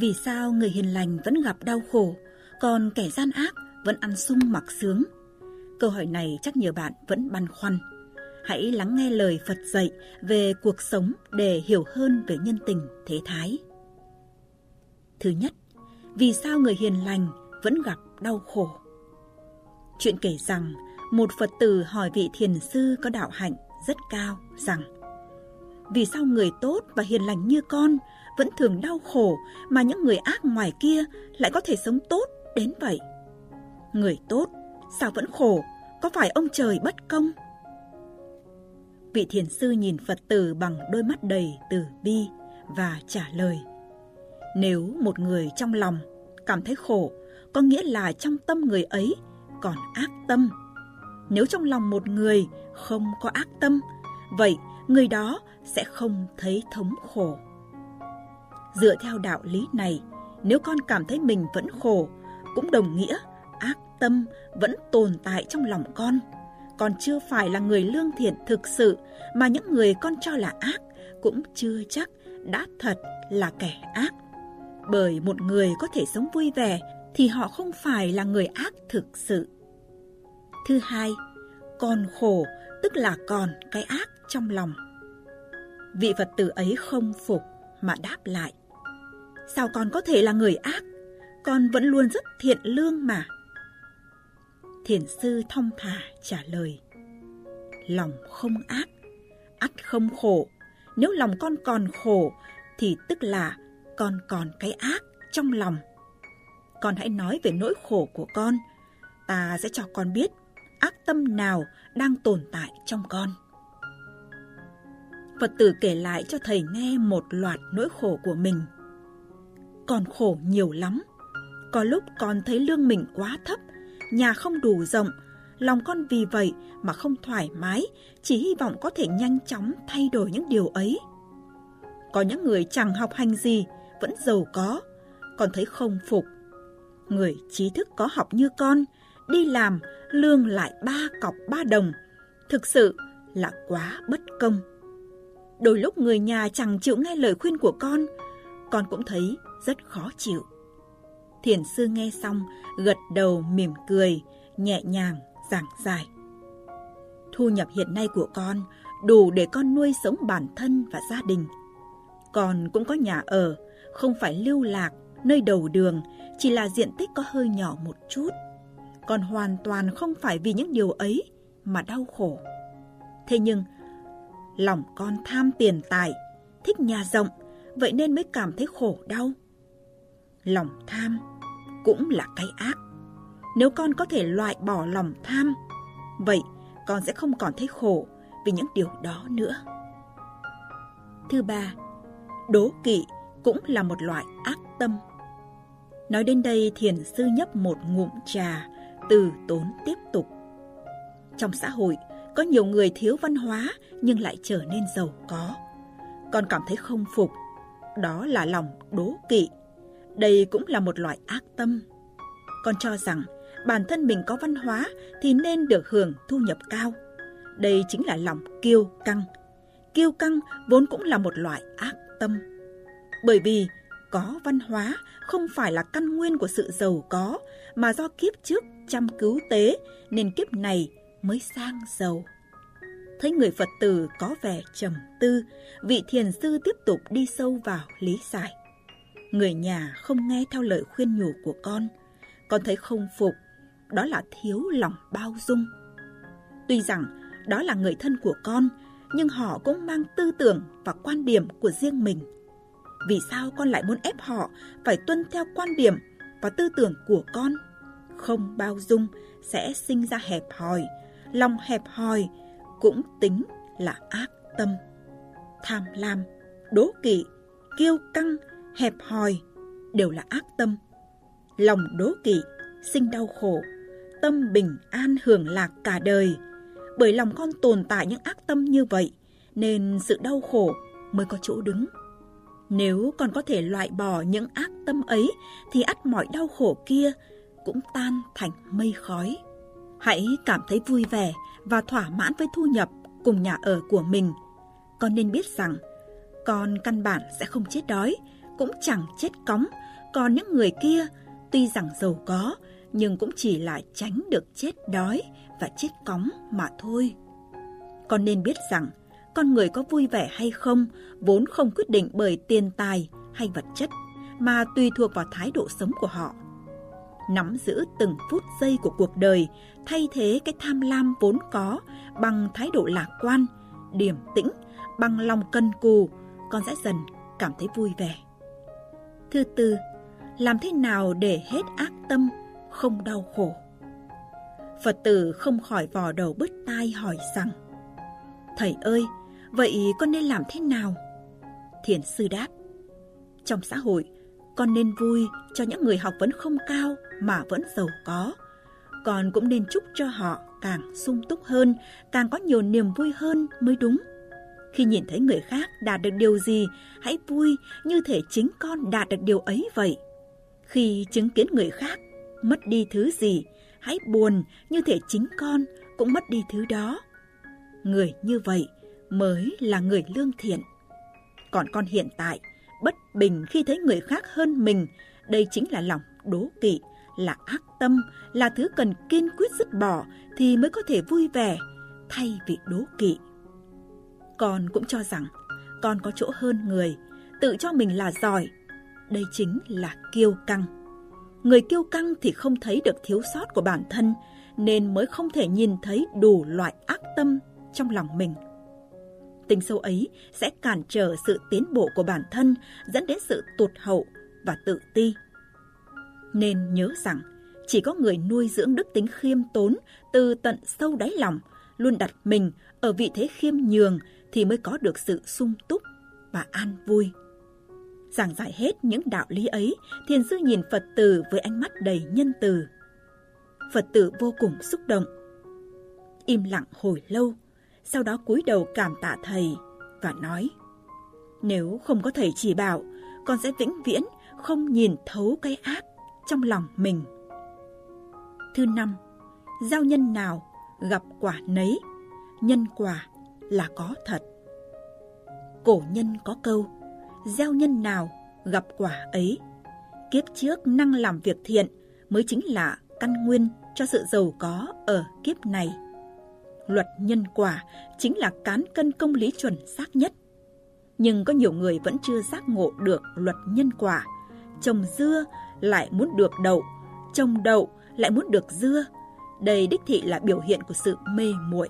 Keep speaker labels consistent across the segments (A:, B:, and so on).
A: Vì sao người hiền lành vẫn gặp đau khổ, còn kẻ gian ác vẫn ăn sung mặc sướng? Câu hỏi này chắc nhiều bạn vẫn băn khoăn. Hãy lắng nghe lời Phật dạy về cuộc sống để hiểu hơn về nhân tình thế thái. Thứ nhất, vì sao người hiền lành vẫn gặp đau khổ? Chuyện kể rằng, một Phật tử hỏi vị thiền sư có đạo hạnh rất cao rằng Vì sao người tốt và hiền lành như con vẫn thường đau khổ mà những người ác ngoài kia lại có thể sống tốt đến vậy? Người tốt sao vẫn khổ? Có phải ông trời bất công? Vị thiền sư nhìn Phật tử bằng đôi mắt đầy từ bi và trả lời Nếu một người trong lòng cảm thấy khổ, có nghĩa là trong tâm người ấy còn ác tâm. Nếu trong lòng một người không có ác tâm, vậy người đó sẽ không thấy thống khổ. Dựa theo đạo lý này, nếu con cảm thấy mình vẫn khổ, cũng đồng nghĩa ác tâm vẫn tồn tại trong lòng con. Con chưa phải là người lương thiện thực sự, mà những người con cho là ác cũng chưa chắc đã thật là kẻ ác. Bởi một người có thể sống vui vẻ thì họ không phải là người ác thực sự. Thứ hai, còn khổ tức là còn cái ác trong lòng. Vị Phật tử ấy không phục mà đáp lại. Sao con có thể là người ác? Con vẫn luôn rất thiện lương mà. Thiền sư thong thả trả lời. Lòng không ác, ắt không khổ. Nếu lòng con còn khổ thì tức là con còn cái ác trong lòng. Con hãy nói về nỗi khổ của con. Ta sẽ cho con biết ác tâm nào đang tồn tại trong con. Phật tử kể lại cho thầy nghe một loạt nỗi khổ của mình. Còn khổ nhiều lắm. Có lúc con thấy lương mình quá thấp, nhà không đủ rộng, lòng con vì vậy mà không thoải mái, chỉ hy vọng có thể nhanh chóng thay đổi những điều ấy. Có những người chẳng học hành gì, vẫn giàu có, còn thấy không phục. Người trí thức có học như con, đi làm lương lại ba cọc ba đồng, thực sự là quá bất công. Đôi lúc người nhà chẳng chịu nghe lời khuyên của con, con cũng thấy rất khó chịu. Thiền sư nghe xong, gật đầu mỉm cười, nhẹ nhàng, giảng giải. Thu nhập hiện nay của con đủ để con nuôi sống bản thân và gia đình. Con cũng có nhà ở, không phải lưu lạc, nơi đầu đường, chỉ là diện tích có hơi nhỏ một chút. Con hoàn toàn không phải vì những điều ấy mà đau khổ. Thế nhưng, lòng con tham tiền tài, thích nhà rộng, vậy nên mới cảm thấy khổ đau. Lòng tham cũng là cái ác. Nếu con có thể loại bỏ lòng tham, vậy con sẽ không còn thấy khổ vì những điều đó nữa. Thứ ba, đố kỵ cũng là một loại ác tâm. Nói đến đây thiền sư nhấp một ngụm trà, từ tốn tiếp tục. Trong xã hội, có nhiều người thiếu văn hóa nhưng lại trở nên giàu có. Con cảm thấy không phục, đó là lòng đố kỵ. Đây cũng là một loại ác tâm. Con cho rằng bản thân mình có văn hóa thì nên được hưởng thu nhập cao. Đây chính là lòng kiêu căng. Kiêu căng vốn cũng là một loại ác tâm. Bởi vì có văn hóa không phải là căn nguyên của sự giàu có mà do kiếp trước chăm cứu tế nên kiếp này mới sang giàu. Thấy người Phật tử có vẻ trầm tư, vị thiền sư tiếp tục đi sâu vào lý giải. Người nhà không nghe theo lời khuyên nhủ của con, con thấy không phục, đó là thiếu lòng bao dung. Tuy rằng đó là người thân của con, nhưng họ cũng mang tư tưởng và quan điểm của riêng mình. Vì sao con lại muốn ép họ phải tuân theo quan điểm và tư tưởng của con? Không bao dung sẽ sinh ra hẹp hòi, lòng hẹp hòi cũng tính là ác tâm. Tham lam, đố kỵ, kiêu căng, hẹp hòi đều là ác tâm. Lòng đố kỵ, sinh đau khổ, tâm bình an hưởng lạc cả đời. Bởi lòng con tồn tại những ác tâm như vậy, nên sự đau khổ mới có chỗ đứng. Nếu con có thể loại bỏ những ác tâm ấy, thì ắt mọi đau khổ kia cũng tan thành mây khói. Hãy cảm thấy vui vẻ và thỏa mãn với thu nhập cùng nhà ở của mình. Con nên biết rằng con căn bản sẽ không chết đói, cũng chẳng chết cóng, còn những người kia tuy rằng giàu có nhưng cũng chỉ là tránh được chết đói và chết cóng mà thôi. Con nên biết rằng con người có vui vẻ hay không vốn không quyết định bởi tiền tài hay vật chất mà tùy thuộc vào thái độ sống của họ. Nắm giữ từng phút giây của cuộc đời, thay thế cái tham lam vốn có bằng thái độ lạc quan, điềm tĩnh, bằng lòng cân cù, con sẽ dần cảm thấy vui vẻ. Thứ tư, làm thế nào để hết ác tâm, không đau khổ? Phật tử không khỏi vò đầu bứt tai hỏi rằng Thầy ơi, vậy con nên làm thế nào? Thiền sư đáp Trong xã hội, con nên vui cho những người học vấn không cao mà vẫn giàu có. Con cũng nên chúc cho họ càng sung túc hơn, càng có nhiều niềm vui hơn mới đúng. Khi nhìn thấy người khác đạt được điều gì, hãy vui như thể chính con đạt được điều ấy vậy. Khi chứng kiến người khác mất đi thứ gì, hãy buồn như thể chính con cũng mất đi thứ đó. Người như vậy mới là người lương thiện. Còn con hiện tại, bất bình khi thấy người khác hơn mình, đây chính là lòng đố kỵ, là ác tâm, là thứ cần kiên quyết dứt bỏ thì mới có thể vui vẻ, thay vì đố kỵ. Con cũng cho rằng con có chỗ hơn người, tự cho mình là giỏi. Đây chính là kiêu căng. Người kiêu căng thì không thấy được thiếu sót của bản thân, nên mới không thể nhìn thấy đủ loại ác tâm trong lòng mình. Tình sâu ấy sẽ cản trở sự tiến bộ của bản thân, dẫn đến sự tụt hậu và tự ti. Nên nhớ rằng, chỉ có người nuôi dưỡng đức tính khiêm tốn từ tận sâu đáy lòng, luôn đặt mình ở vị thế khiêm nhường thì mới có được sự sung túc và an vui. Giảng giải hết những đạo lý ấy, thiền sư nhìn Phật tử với ánh mắt đầy nhân từ. Phật tử vô cùng xúc động. Im lặng hồi lâu, sau đó cúi đầu cảm tạ thầy và nói Nếu không có thầy chỉ bảo, con sẽ vĩnh viễn không nhìn thấu cái ác trong lòng mình. Thứ năm, giao nhân nào gặp quả nấy, nhân quả là có thật. Cổ nhân có câu, gieo nhân nào gặp quả ấy. Kiếp trước năng làm việc thiện mới chính là căn nguyên cho sự giàu có ở kiếp này. Luật nhân quả chính là cán cân công lý chuẩn xác nhất. Nhưng có nhiều người vẫn chưa giác ngộ được luật nhân quả. Trồng dưa lại muốn được đậu, trồng đậu lại muốn được dưa. Đây đích thị là biểu hiện của sự mê muội.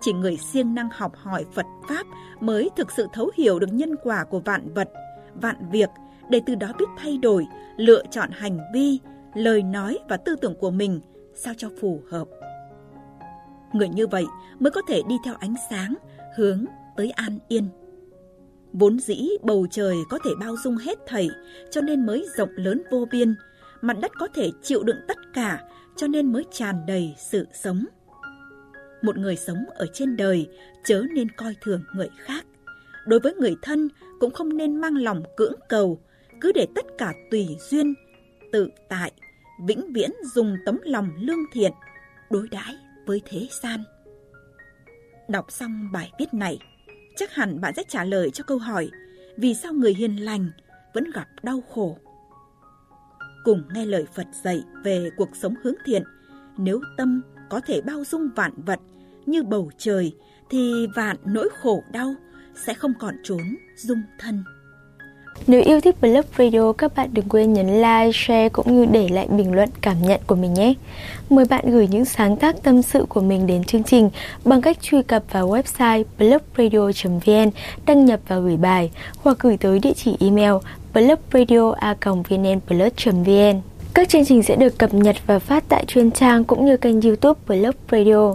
A: Chỉ người siêng năng học hỏi Phật Pháp mới thực sự thấu hiểu được nhân quả của vạn vật, vạn việc để từ đó biết thay đổi, lựa chọn hành vi, lời nói và tư tưởng của mình sao cho phù hợp. Người như vậy mới có thể đi theo ánh sáng, hướng tới an yên. Vốn dĩ bầu trời có thể bao dung hết thảy, cho nên mới rộng lớn vô biên. Mặt đất có thể chịu đựng tất cả, cho nên mới tràn đầy sự sống. Một người sống ở trên đời chớ nên coi thường người khác. Đối với người thân cũng không nên mang lòng cưỡng cầu, cứ để tất cả tùy duyên, tự tại, vĩnh viễn dùng tấm lòng lương thiện, đối đãi với thế gian. Đọc xong bài viết này, chắc hẳn bạn sẽ trả lời cho câu hỏi vì sao người hiền lành vẫn gặp đau khổ. Cùng nghe lời Phật dạy về cuộc sống hướng thiện, nếu tâm có thể bao dung vạn vật như bầu trời thì vạn nỗi khổ đau sẽ không còn trốn dung thân.
B: Nếu yêu thích Blog Radio, các bạn đừng quên nhấn like, share cũng như để lại bình luận cảm nhận của mình nhé. Mời bạn gửi những sáng tác tâm sự của mình đến chương trình bằng cách truy cập vào website blogradio.vn, đăng nhập và gửi bài hoặc gửi tới địa chỉ email blogradio.vnplus.vn. Các chương trình sẽ được cập nhật và phát tại chuyên trang cũng như kênh youtube Blog Radio.